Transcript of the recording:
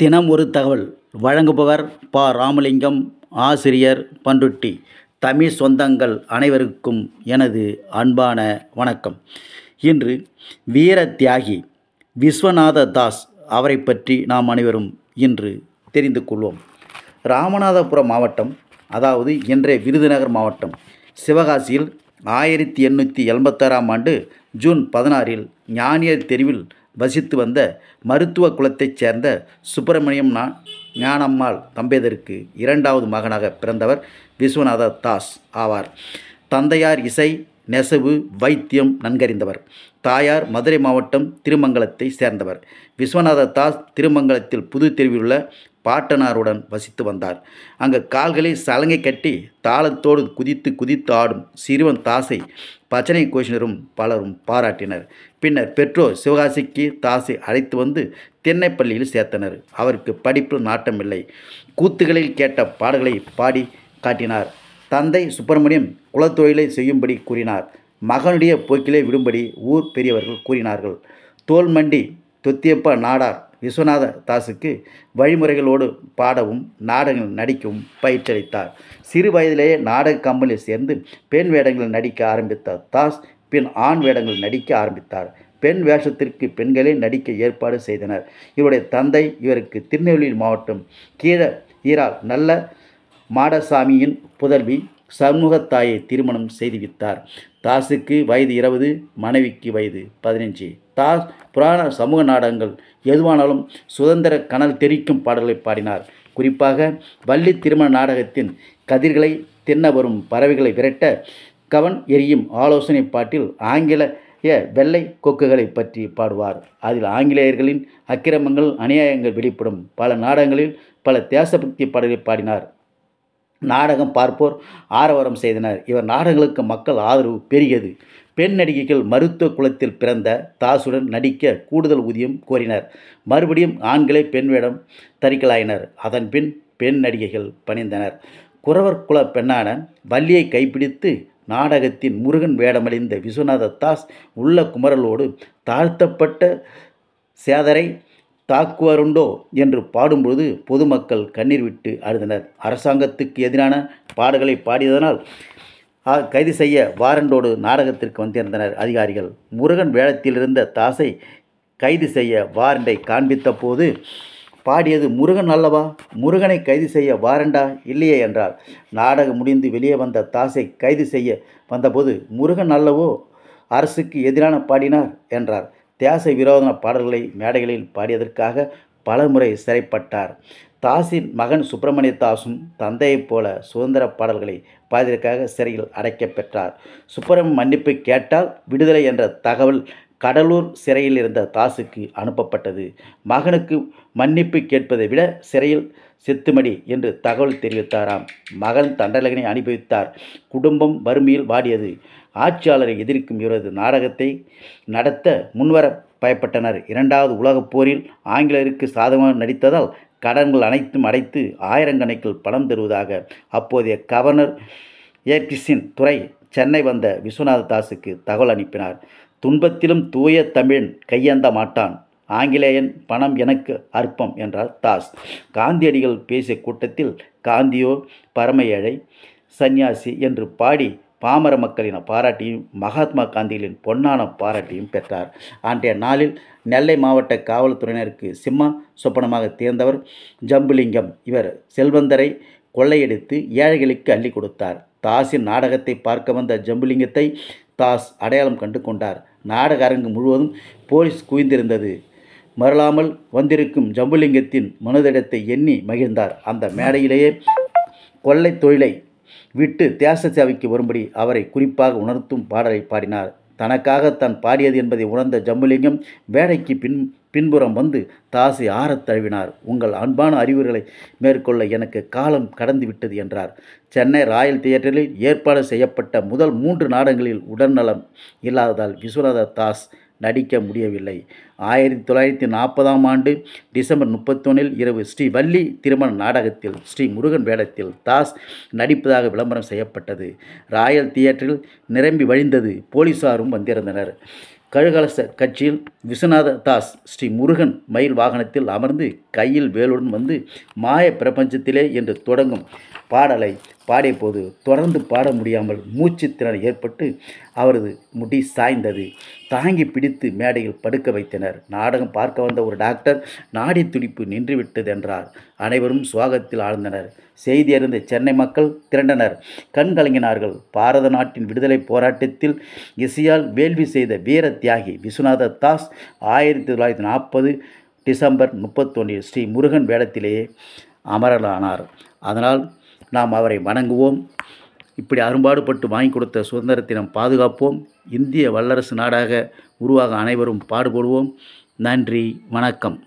தினம் ஒரு தகவல். வழங்குபவர் ப. ராமலிங்கம் ஆசிரியர் பண்ருட்டி. தமிழ் சொந்தங்கள் அனைவருக்கும் எனது அன்பான வணக்கம். இன்று வீர தியாகி விஸ்வநாத தாஸ் அவரை பற்றி நாம் அனைவரும் இன்று தெரிந்து கொள்வோம். ராமநாதபுரம் மாவட்டம் அதாவது இன்றைய விருதுநகர் மாவட்டம் சிவகாசியில் ஆயிரத்தி எண்ணூற்றி எண்பத்தாறாம் ஆண்டு ஜூன் பதினாறில் ஞானியர் தெருவில் வசித்து வந்த மருத்துவ குலத்தைச் சேர்ந்த சுப்பிரமணியம் நா ஞானம்மாள் தம்பேதருக்கு இரண்டாவது மகனாக பிறந்தவர் விஸ்வநாத தாஸ் ஆவார். தந்தையார் இசை நெசவு வைத்தியம் நன்கறிந்தவர். தாயார் மதுரை மாவட்டம் திருமங்கலத்தை சேர்ந்தவர். விஸ்வநாத தாஸ் திருமங்கலத்தில் புது தெருவிலுள்ள பாட்டனாருடன் வசித்து வந்தார். அங்கு கால்களில் சலங்கை கட்டி தாளத்தோடு குதித்து குதித்து ஆடும் சிறுவன் தாசை பச்சனை கோஷினரும் பலரும் பாராட்டினர். பின்னர் பெற்றோர் சிவகாசிக்கு தாசை அழைத்து வந்து தென்னைப்பள்ளியில் சேர்த்தனர். அவருக்கு படிப்பில் நாட்டமில்லை. கூத்துகளில் கேட்ட பாடல்களை பாடி காட்டினார். தந்தை சுப்பிரமணியம் குலத்தொழிலை செய்யும்படி கூறினார். மகனுடைய போக்கிலே விடும்படி ஊர் பெரியவர்கள் கூறினார்கள். தோல்மண்டி தொத்தியப்பா நாடார் விஸ்வநாத தாஸுக்கு வழிமுறைகளோடு பாடவும் நாடகங்கள் நடிக்கவும் பயிற்சியளித்தார். சிறு வயதிலேயே நாடக கம்பெனியில் சேர்ந்து பெண் வேடங்களில் நடிக்க ஆரம்பித்தார் தாஸ் பின் ஆண் வேடங்களில் நடிக்க ஆரம்பித்தார். பெண் வேஷத்திற்கு பெண்களே நடிக்க ஏற்பாடு செய்தனர். இவருடைய தந்தை இவருக்கு திருநெல்வேலி மாவட்டம் கீழ ஈரால் நல்ல மாடசாமியின் புதல்வி சண்முகத்தாயை திருமணம் செய்துவித்தார் தாஸுக்கு வயது இருபது மனைவிக்கு வயது பதினஞ்சு. தாஸ் புராண சமூக நாடகங்கள் எதுவானாலும் சுதந்திர கனல் தெரிக்கும் பாடல்களை பாடினார். குறிப்பாக வள்ளி திருமண நாடகத்தின் கதிர்களை தின்ன வரும் பறவைகளை விரட்ட கவன் எரியும் ஆலோசனை பாட்டில் ஆங்கில வெள்ளை கொக்குகளை பற்றி பாடுவார். அதில் ஆங்கிலேயர்களின் அக்கிரமங்கள் அநியாயங்கள் வெளிப்படும். பல நாடகங்களில் பல தேசபக்தி பாடல்களை பாடினார். நாடகம் பார்ப்போர் ஆரவாரம் செய்தனர். இவர் நாடகங்களுக்கு மக்கள் ஆதரவு பெரியது. பெண் நடிகைகள் மருத்துவ குலத்தில் பிறந்த தாசுடன் நடிக்க கூடுதல் ஊதியம் கோரினர். மறுபடியும் ஆண்களே பெண் வேடம் தரிக்கலாயினர். அதன் பின் பெண் நடிகைகள் பணிந்தனர். குறவர் குல பெண்ணான வள்ளியை கைப்பிடித்து நாடகத்தின் முருகன் வேடமடைந்த விஸ்வநாத தாஸ் உள்ள குமரலோடு தாழ்த்தப்பட்ட சேதரை தாக்குவாருண்டோ என்று பாடும்பொழுது பொதுமக்கள் கண்ணீர் விட்டு அழுதனர். அரசாங்கத்துக்கு எதிரான பாடல்களை பாடியதனால் கைது செய்ய வாரண்டோடு நாடகத்திற்கு வந்திருந்தனர் அதிகாரிகள். முருகன் வேடத்தில் இருந்த தாசை கைது செய்ய வாரண்டை காண்பித்த போது பாடியது முருகன் அல்லவா? முருகனை கைது செய்ய வாரண்டா? இல்லையே என்றார் நாடகம் முடிந்து வெளியே வந்த தாசை கைது செய்ய வந்தபோது முருகன் அல்லவோ? அரசுக்கு எதிரான பாடினார் என்றார். தேச விரோதன பாடல்களை மேடைகளில் பாடியதற்காக பலமுறை சிறைப்பட்டார். தாஸின் மகன் சுப்பிரமணிய தாஸும் தந்தையைப் போல சுதந்திர பாடல்களை பாடியதற்காக சிறையில் அடைக்கப் பெற்றார். சுப்பிரமணியம் மன்னிப்பு கேட்டால் விடுதலை என்ற தகவல் கடலூர் சிறையில் இருந்த தாசுக்கு அனுப்பப்பட்டது. மகனுக்கு மன்னிப்பு கேட்பதை விட சிறையில் செத்துமடி என்று தகவல் தெரிவித்தாராம். மகன் தண்டலகனை அனுபவித்தார். குடும்பம் வறுமையில் வாடியது. ஆட்சியாளரை எதிர்க்கும் இவரது நாடகத்தை நடத்த முன்வர பயப்பட்டனர். இரண்டாவது உலகப் போரில் ஆங்கிலேயருக்கு சாதகமாக நடித்ததால் கடன்கள் அனைத்தும் அடைத்து ஆயிரக்கணக்கில் பணம் தருவதாக அப்போதைய கவர்னர் ஏர்கிஸின் துறை சென்னை வந்த விஸ்வநாத தாஸுக்கு தகவல் அனுப்பினார். துன்பத்திலும் தூய தமிழன் கையேந்த மாட்டான். ஆங்கிலேயன் பணம் எனக்கு அற்பம் என்றார் தாஸ். காந்தியடிகள் பேசிய கூட்டத்தில் காந்தியோ பரம ஏழை சந்நியாசி என்று பாடி பாமர மக்களின் பாராட்டியும் மகாத்மா காந்திகளின் பொன்னான பாராட்டியும் பெற்றார். அன்றைய நாளில் நெல்லை மாவட்ட காவல்துறையினருக்கு சிம்மா சொப்பனமாக தேர்ந்தவர் ஜம்புலிங்கம். இவர் செல்வந்தரை கொள்ளையடித்து ஏழைகளுக்கு அள்ளி கொடுத்தார். தாஸின் நாடகத்தை பார்க்க வந்த ஜம்புலிங்கத்தை தாஸ் அடையாளம் கண்டு கொண்டார். நாடக அரங்கு முழுவதும் போலீஸ் குவிந்திருந்தது. மறலாமல் வந்திருக்கும் ஜம்புலிங்கத்தின் மனதிடத்தை எண்ணி மகிழ்ந்தார். அந்த மேடையிலேயே கொள்ளை தொழிலை விட்டு தேச சேவைக்கு வரும்படி அவரை குறிப்பாக உணர்த்தும் பாடலை பாடினார். தனக்காக தான் பாடியது என்பதை உணர்ந்த ஜம்புலிங்கம் வேடைக்கு பின் பின்புறம் வந்து தாசை ஆறத் தழுவினார். உங்கள் அன்பான அறிவுரைகளை மேற்கொள்ள எனக்கு காலம் கடந்து விட்டது என்றார். சென்னை ராயல் தியேட்டரில் ஏற்பாடு செய்யப்பட்ட முதல் மூன்று நாடகங்களில் உடல்நலம் இல்லாததால் விஸ்வநாத தாஸ் நடிக்க முடியவில்லை. ஆயிரத்தி தொள்ளாயிரத்தி நாற்பதாம் ஆண்டு டிசம்பர் முப்பத்தொன்னில் இரவு ஸ்ரீ வள்ளி திருமண நாடகத்தில் ஸ்ரீ முருகன் வேடத்தில் தாஸ் நடிப்பதாக விளம்பரம் செய்யப்பட்டது. ராயல் தியேட்டரில் நிரம்பி வழிந்தது போலீசாரும் வந்திருந்தனர். கழுகலச கட்சியில் விஸ்வநாத தாஸ் ஸ்ரீ முருகன் மயில் வாகனத்தில் அமர்ந்து கையில் வேலுடன் வந்து மாய பிரபஞ்சத்திலே என்று தொடங்கும் பாடலை பாடியபோது தொடர்ந்து பாட முடியாமல் மூச்சு திறன் ஏற்பட்டு அவரது முடி சாய்ந்தது. தாங்கி பிடித்து மேடையில் படுக்க வைத்தனர். நாடகம் பார்க்க வந்த ஒரு டாக்டர் நாடி துடிப்பு நின்றுவிட்டது என்றார். அனைவரும் சுவாகத்தில் ஆழ்ந்தனர். செய்தி அறிந்த சென்னை மக்கள் திரண்டனர். கண் கலங்கினார்கள். பாரத நாட்டின் விடுதலை போராட்டத்தில் இசையால் வேள்வி செய்த வீர தியாகி விஸ்வநாத தாஸ் ஆயிரத்தி தொள்ளாயிரத்தி நாற்பது டிசம்பர் முப்பத்தொன்னில் ஸ்ரீ முருகன் வேடத்திலேயே அமரலானார் அதனால் நாம் அவரை வணங்குவோம். இப்படி அரும்பாடுபட்டு வாங்கி கொடுத்த சுதந்திரத்தை நாம் பாதுகாப்போம். இந்திய வல்லரசு நாடாக உருவாக அனைவரும் பாடுபடுவோம். நன்றி. வணக்கம்.